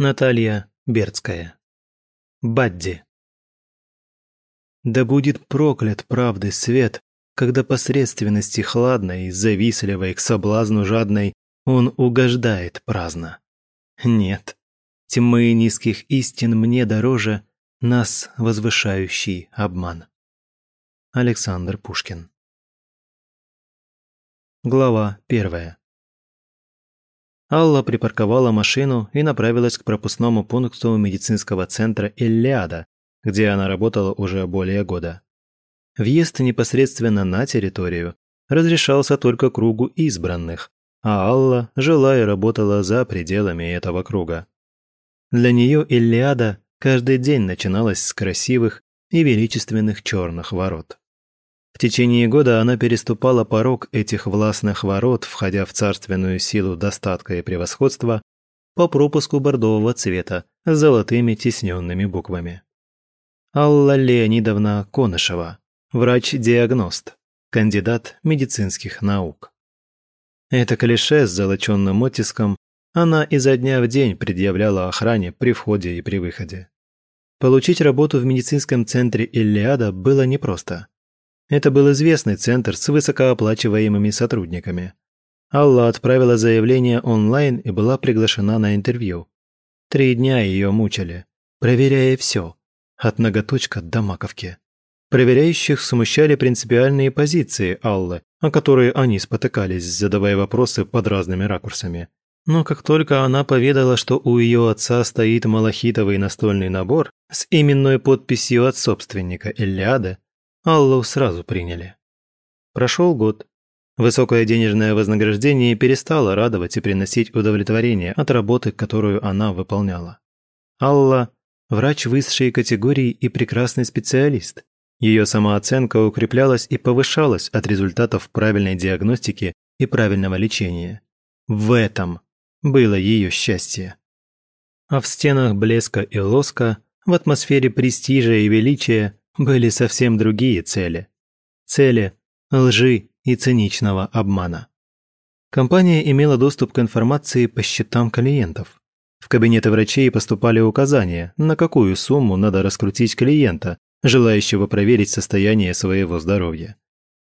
Наталья Бердская. Бадди. Да будет проклят правды свет, когда посредственности хладной, завистливой, к соблазну жадной, он угождает праздно. Нет, тьмы низких истин мне дороже нас возвышающий обман. Александр Пушкин. Глава первая. Алла припарковала машину и направилась к пропускному пункту медицинского центра «Иллиада», где она работала уже более года. Въезд непосредственно на территорию разрешался только кругу избранных, а Алла жила и работала за пределами этого круга. Для нее «Иллиада» каждый день начиналась с красивых и величественных черных ворот. В течение года она переступала порог этих властных ворот, входя в царственную силу достатка и превосходства, по пропуску бордового цвета с золотыми тисненными буквами. Алла Леонидовна Конышева, врач-диагност, кандидат медицинских наук. Это клише с золоченным оттиском она изо дня в день предъявляла охране при входе и при выходе. Получить работу в медицинском центре Иллиада было непросто. Это был известный центр с высокооплачиваемыми сотрудниками. Алла отправила заявление онлайн и была приглашена на интервью. Три дня ее мучили, проверяя все, от ноготочка до маковки. Проверяющих смущали принципиальные позиции Аллы, о которые они спотыкались, задавая вопросы под разными ракурсами. Но как только она поведала, что у ее отца стоит малахитовый настольный набор с именной подписью от собственника Эллиады, Аллу сразу приняли. Прошел год. Высокое денежное вознаграждение перестало радовать и приносить удовлетворение от работы, которую она выполняла. Алла – врач высшей категории и прекрасный специалист. Ее самооценка укреплялась и повышалась от результатов правильной диагностики и правильного лечения. В этом было ее счастье. А в стенах блеска и лоска, в атмосфере престижа и величия были совсем другие цели. Цели лжи и циничного обмана. Компания имела доступ к информации по счетам клиентов. В кабинеты врачей поступали указания, на какую сумму надо раскрутить клиента, желающего проверить состояние своего здоровья.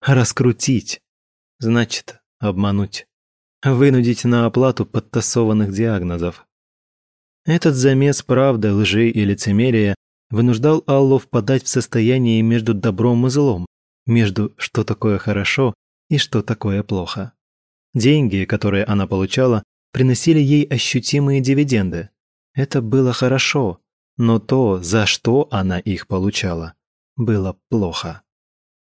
Раскрутить значит обмануть. Вынудить на оплату подтасованных диагнозов. Этот замес правды, лжи и лицемерия вынуждал Аллу впадать в состояние между добром и злом, между что такое хорошо и что такое плохо. Деньги, которые она получала, приносили ей ощутимые дивиденды. Это было хорошо, но то, за что она их получала, было плохо.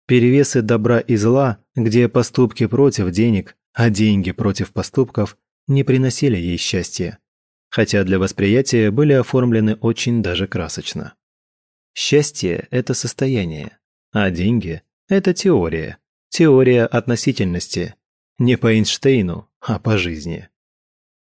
Перевесы добра и зла, где поступки против денег, а деньги против поступков, не приносили ей счастья, хотя для восприятия были оформлены очень даже красочно. Счастье – это состояние, а деньги – это теория. Теория относительности. Не по Эйнштейну, а по жизни.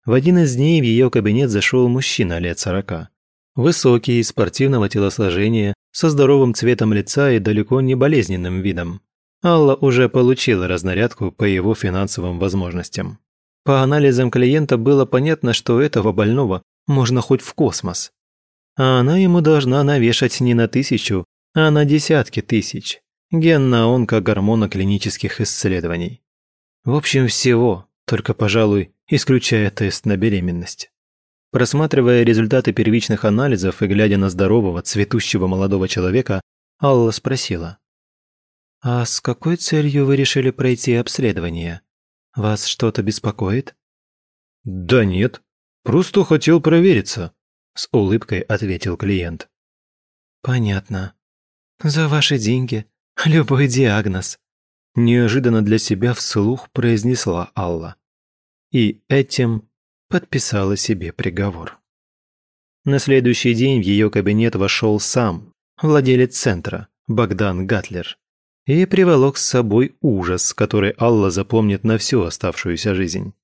В один из дней в ее кабинет зашел мужчина лет сорока. Высокий, спортивного телосложения, со здоровым цветом лица и далеко не болезненным видом. Алла уже получила разнарядку по его финансовым возможностям. По анализам клиента было понятно, что этого больного можно хоть в космос а она ему должна навешать не на тысячу, а на десятки тысяч. Генно-онко-гормона клинических исследований. В общем, всего, только, пожалуй, исключая тест на беременность. Просматривая результаты первичных анализов и глядя на здорового, цветущего молодого человека, Алла спросила. «А с какой целью вы решили пройти обследование? Вас что-то беспокоит?» «Да нет, просто хотел провериться», с улыбкой ответил клиент. Понятно. За ваши деньги любой диагноз. Неожиданно для себя вслух произнесла Алла. И этим подписала себе приговор. На следующий день в ее кабинет вошел сам, владелец центра, Богдан Гатлер, и приволок с собой ужас, который Алла запомнит на всю оставшуюся жизнь.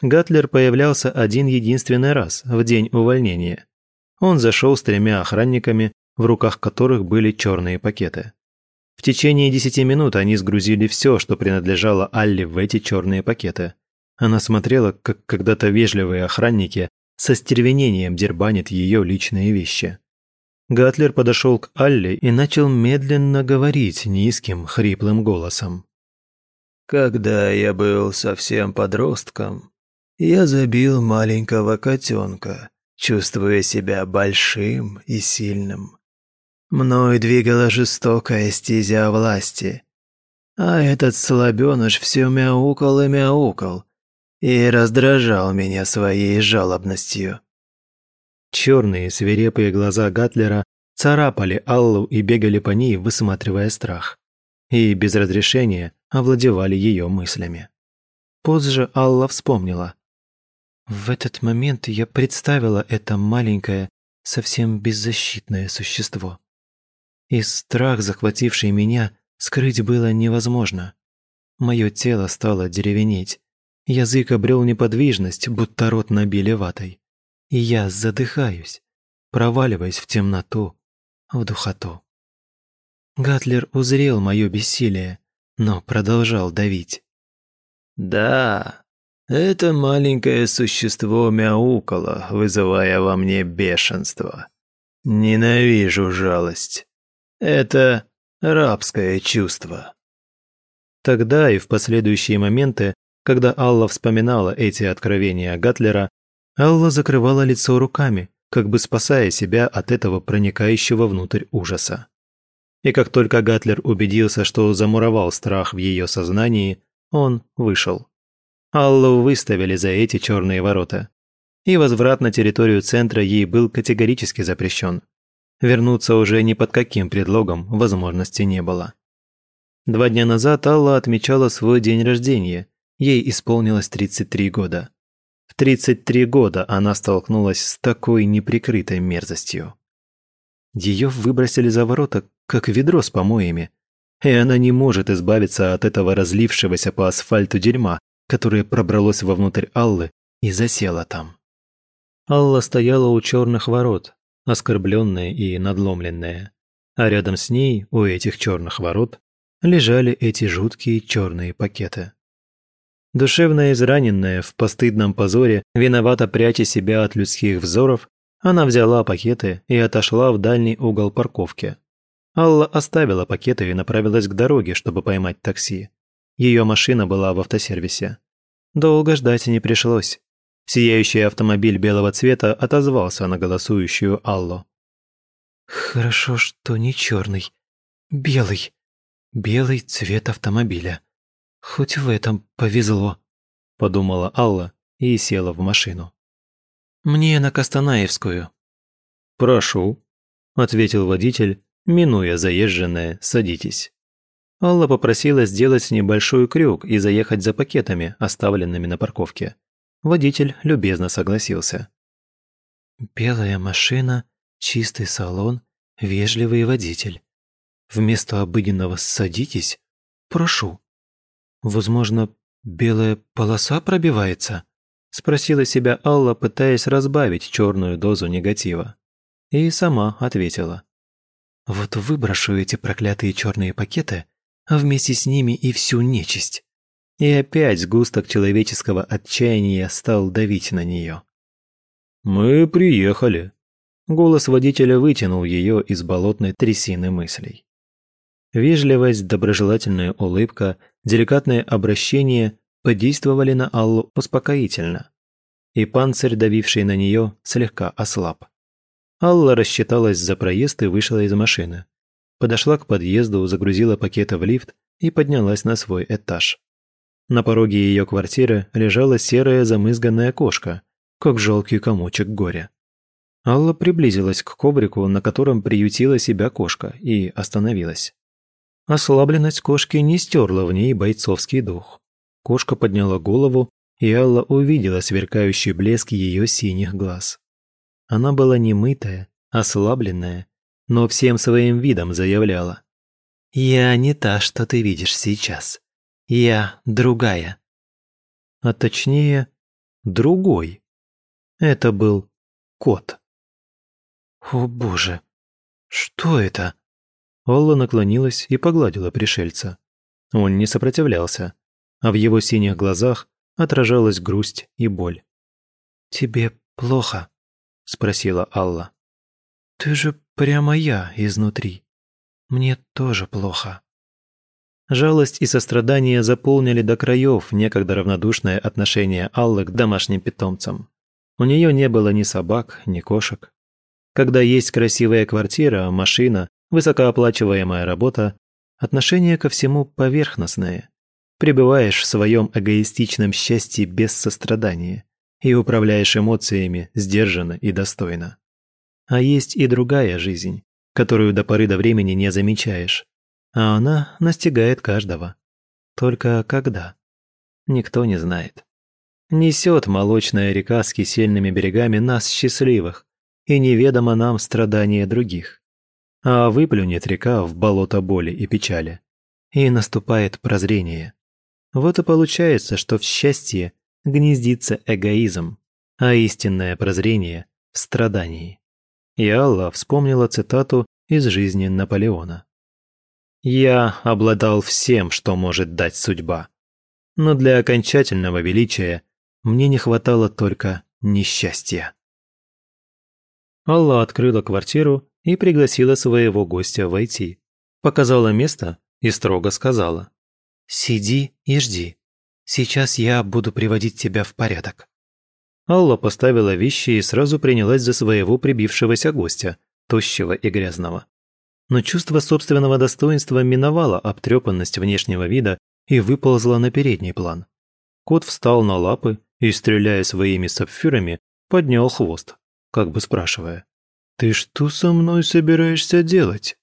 Гатлер появлялся один единственный раз, в день увольнения. Он зашел с тремя охранниками, в руках которых были черные пакеты. В течение десяти минут они сгрузили все, что принадлежало Алле в эти черные пакеты. Она смотрела, как когда-то вежливые охранники со стервенением дербанит ее личные вещи. Гатлер подошел к Алле и начал медленно говорить низким, хриплым голосом. «Когда я был совсем подростком, я забил маленького котенка, чувствуя себя большим и сильным. Мной двигала жестокая стезя власти. А этот слабеныш все мяукал и мяукал и раздражал меня своей жалобностью. Черные свирепые глаза Гатлера царапали Аллу и бегали по ней, высматривая страх. И без разрешения овладевали ее мыслями. Позже Алла вспомнила. В этот момент я представила это маленькое, совсем беззащитное существо. И страх, захвативший меня, скрыть было невозможно. Мое тело стало деревенеть. Язык обрел неподвижность, будто рот набили ватой. И я задыхаюсь, проваливаясь в темноту, в духоту. Гатлер узрел мое бессилие, но продолжал давить. «Да, это маленькое существо мяукало, вызывая во мне бешенство. Ненавижу жалость. Это рабское чувство. Тогда и в последующие моменты, когда Алла вспоминала эти откровения Гатлера, Алла закрывала лицо руками, как бы спасая себя от этого проникающего внутрь ужаса. И как только Гатлер убедился, что замуровал страх в ее сознании, он вышел. Аллу выставили за эти черные ворота. И возврат на территорию центра ей был категорически запрещен. Вернуться уже ни под каким предлогом возможности не было. Два дня назад Алла отмечала свой день рождения. Ей исполнилось 33 года. В 33 года она столкнулась с такой неприкрытой мерзостью. Ее выбросили за ворота, как ведро с помоями. И она не может избавиться от этого разлившегося по асфальту дерьма, которое пробралось вовнутрь Аллы и засело там. Алла стояла у черных ворот, оскорбленная и надломленная. А рядом с ней, у этих черных ворот, лежали эти жуткие черные пакеты. Душевно израненная, в постыдном позоре, виновато пряча себя от людских взоров, она взяла пакеты и отошла в дальний угол парковки. Алла оставила пакеты и направилась к дороге, чтобы поймать такси. Ее машина была в автосервисе. Долго ждать не пришлось. Сияющий автомобиль белого цвета отозвался на голосующую Аллу. «Хорошо, что не черный. Белый. Белый цвет автомобиля. Хоть в этом повезло», – подумала Алла и села в машину. «Мне на Костанаевскую». «Прошу», – ответил водитель, минуя заезженное «садитесь». Алла попросила сделать небольшой крюк и заехать за пакетами, оставленными на парковке. Водитель любезно согласился. «Белая машина, чистый салон, вежливый водитель. Вместо обыденного «садитесь» прошу. Возможно, белая полоса пробивается?» Спросила себя Алла, пытаясь разбавить черную дозу негатива. И сама ответила. «Вот выброшу эти проклятые черные пакеты, а вместе с ними и всю нечисть. И опять сгусток человеческого отчаяния стал давить на нее. «Мы приехали». Голос водителя вытянул ее из болотной трясины мыслей. Вежливость, доброжелательная улыбка, деликатное обращение подействовали на Аллу успокоительно. И панцирь, давивший на нее, слегка ослаб. Алла рассчиталась за проезд и вышла из машины. Подошла к подъезду, загрузила пакеты в лифт и поднялась на свой этаж. На пороге ее квартиры лежала серая замызганная кошка, как жалкий комочек горя. Алла приблизилась к коврику, на котором приютила себя кошка, и остановилась. Ослабленность кошки не стерла в ней бойцовский дух. Кошка подняла голову, и Алла увидела сверкающий блеск ее синих глаз. Она была немытая, ослабленная, но всем своим видом заявляла. «Я не та, что ты видишь сейчас. Я другая. А точнее, другой. Это был кот. О боже, что это? Олла наклонилась и погладила пришельца. Он не сопротивлялся, а в его синих глазах отражалась грусть и боль. «Тебе плохо?» – спросила Алла. «Ты же прямо я изнутри. Мне тоже плохо». Жалость и сострадание заполнили до краев некогда равнодушное отношение Аллы к домашним питомцам. У нее не было ни собак, ни кошек. Когда есть красивая квартира, машина, высокооплачиваемая работа, отношение ко всему поверхностное. Пребываешь в своем эгоистичном счастье без сострадания и управляешь эмоциями сдержанно и достойно. А есть и другая жизнь, которую до поры до времени не замечаешь, а она настигает каждого. Только когда? Никто не знает. Несет молочная река с кисельными берегами нас счастливых, и неведомо нам страдания других. А выплюнет река в болото боли и печали, и наступает прозрение. Вот и получается, что в счастье гнездится эгоизм, а истинное прозрение – в страдании. И Алла вспомнила цитату из жизни Наполеона. «Я обладал всем, что может дать судьба, но для окончательного величия мне не хватало только несчастья». Алла открыла квартиру и пригласила своего гостя войти. Показала место и строго сказала. «Сиди и жди. Сейчас я буду приводить тебя в порядок». Алла поставила вещи и сразу принялась за своего прибившегося гостя, тощего и грязного но чувство собственного достоинства миновало обтрепанность внешнего вида и выползло на передний план. Кот встал на лапы и, стреляя своими сапфирами, поднял хвост, как бы спрашивая, «Ты что со мной собираешься делать?»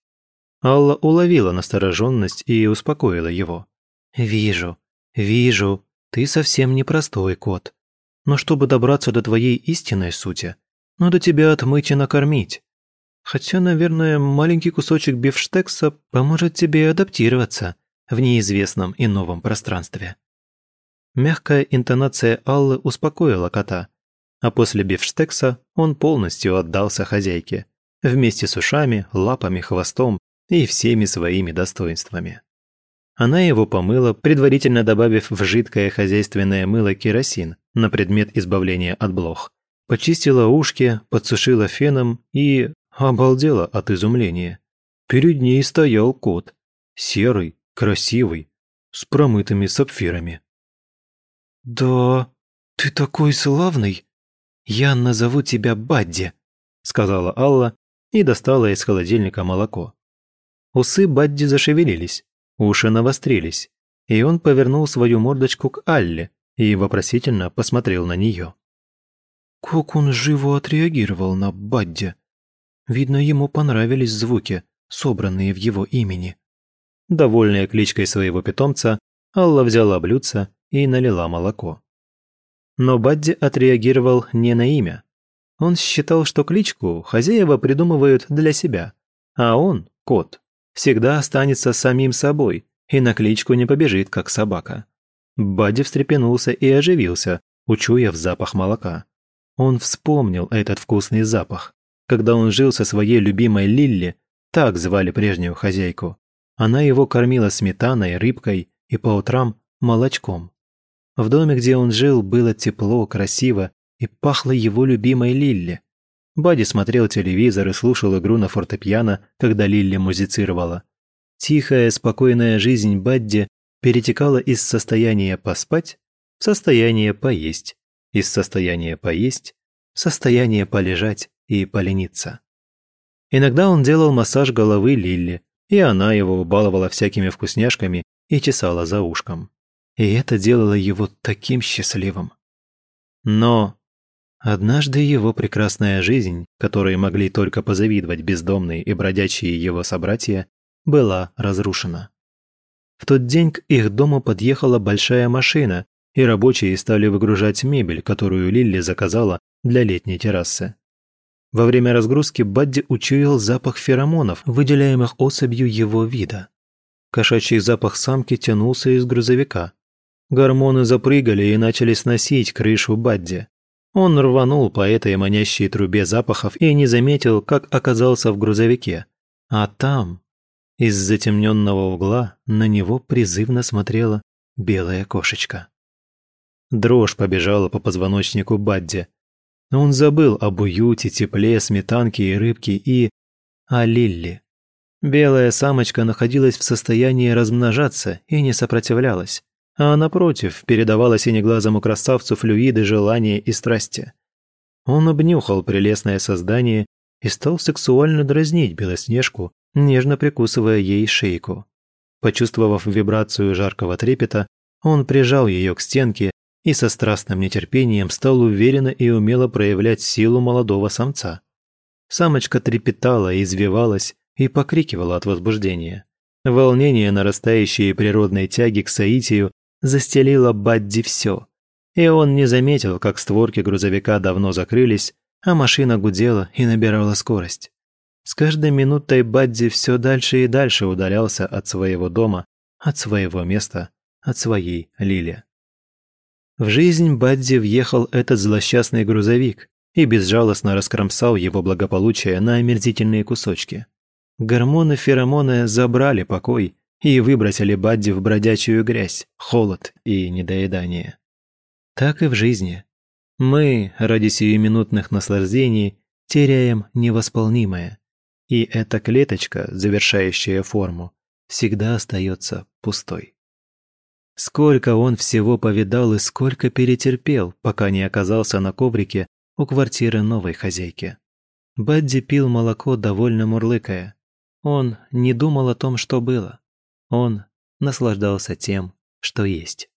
Алла уловила настороженность и успокоила его. «Вижу, вижу, ты совсем непростой кот. Но чтобы добраться до твоей истинной сути, надо тебя отмыть и накормить. Хотя, наверное, маленький кусочек бифштекса поможет тебе адаптироваться в неизвестном и новом пространстве. Мягкая интонация Аллы успокоила кота, а после бифштекса он полностью отдался хозяйке, вместе с ушами, лапами, хвостом и всеми своими достоинствами. Она его помыла, предварительно добавив в жидкое хозяйственное мыло керосин на предмет избавления от блох. Почистила ушки, подсушила феном и обалдела от изумления. Перед ней стоял кот, серый, красивый, с промытыми сапфирами. «Да, ты такой славный! Я назову тебя Бадди», — сказала Алла и достала из холодильника молоко. Усы Бадди зашевелились, уши навострились, и он повернул свою мордочку к Алле и вопросительно посмотрел на нее. Как он живо отреагировал на Бадди. Видно, ему понравились звуки, собранные в его имени. Довольная кличкой своего питомца, Алла взяла блюдце и налила молоко. Но Бадди отреагировал не на имя. Он считал, что кличку хозяева придумывают для себя, а он, кот, всегда останется самим собой и на кличку не побежит, как собака. Бадди встрепенулся и оживился, учуяв запах молока. Он вспомнил этот вкусный запах когда он жил со своей любимой Лилли, так звали прежнюю хозяйку. Она его кормила сметаной, рыбкой и по утрам молочком. В доме, где он жил, было тепло, красиво и пахло его любимой Лилли. Бади смотрел телевизор и слушал игру на фортепиано, когда Лилли музицировала. Тихая, спокойная жизнь Бадди перетекала из состояния поспать в состояние поесть, из состояния поесть в состояние полежать и полениться. Иногда он делал массаж головы Лилли, и она его баловала всякими вкусняшками и чесала за ушком. И это делало его таким счастливым. Но однажды его прекрасная жизнь, которой могли только позавидовать бездомные и бродячие его собратья, была разрушена. В тот день к их дому подъехала большая машина, и рабочие стали выгружать мебель, которую Лилли заказала для летней террасы. Во время разгрузки Бадди учуял запах феромонов, выделяемых особью его вида. Кошачий запах самки тянулся из грузовика. Гормоны запрыгали и начали сносить крышу Бадди. Он рванул по этой манящей трубе запахов и не заметил, как оказался в грузовике. А там, из затемненного угла, на него призывно смотрела белая кошечка. Дрожь побежала по позвоночнику Бадди. Он забыл об уюте, тепле, сметанке и рыбке и... о Лилли. Белая самочка находилась в состоянии размножаться и не сопротивлялась, а напротив передавала синеглазому красавцу флюиды желания и страсти. Он обнюхал прелестное создание и стал сексуально дразнить Белоснежку, нежно прикусывая ей шейку. Почувствовав вибрацию жаркого трепета, он прижал ее к стенке и со страстным нетерпением стал уверенно и умело проявлять силу молодого самца. Самочка трепетала извивалась, и покрикивала от возбуждения. Волнение нарастающей природной тяги к соитию застелило Бадди все. И он не заметил, как створки грузовика давно закрылись, а машина гудела и набирала скорость. С каждой минутой Бадди все дальше и дальше удалялся от своего дома, от своего места, от своей Лили. В жизнь Бадди въехал этот злосчастный грузовик и безжалостно раскромсал его благополучие на омерзительные кусочки. Гормоны-феромоны забрали покой и выбросили Бадди в бродячую грязь, холод и недоедание. Так и в жизни. Мы, ради сиюминутных наслаждений, теряем невосполнимое. И эта клеточка, завершающая форму, всегда остается пустой. Сколько он всего повидал и сколько перетерпел, пока не оказался на коврике у квартиры новой хозяйки. Бадди пил молоко, довольно мурлыкая. Он не думал о том, что было. Он наслаждался тем, что есть.